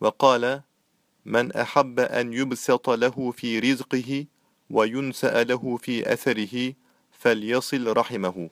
وقال من أحب أن يبسط له في رزقه وينسأ له في أثره فليصل رحمه.